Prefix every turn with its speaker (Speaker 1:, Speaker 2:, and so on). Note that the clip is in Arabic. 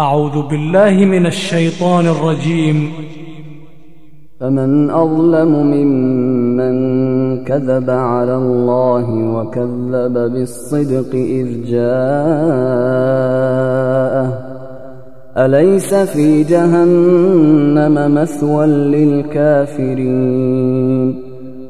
Speaker 1: أعوذ بالله من الشيطان الرجيم.
Speaker 2: فمن أظلم ممن كذب على الله وكذب بالصدق إذ جاءه. أليس في جهنم مثوى للكافرين؟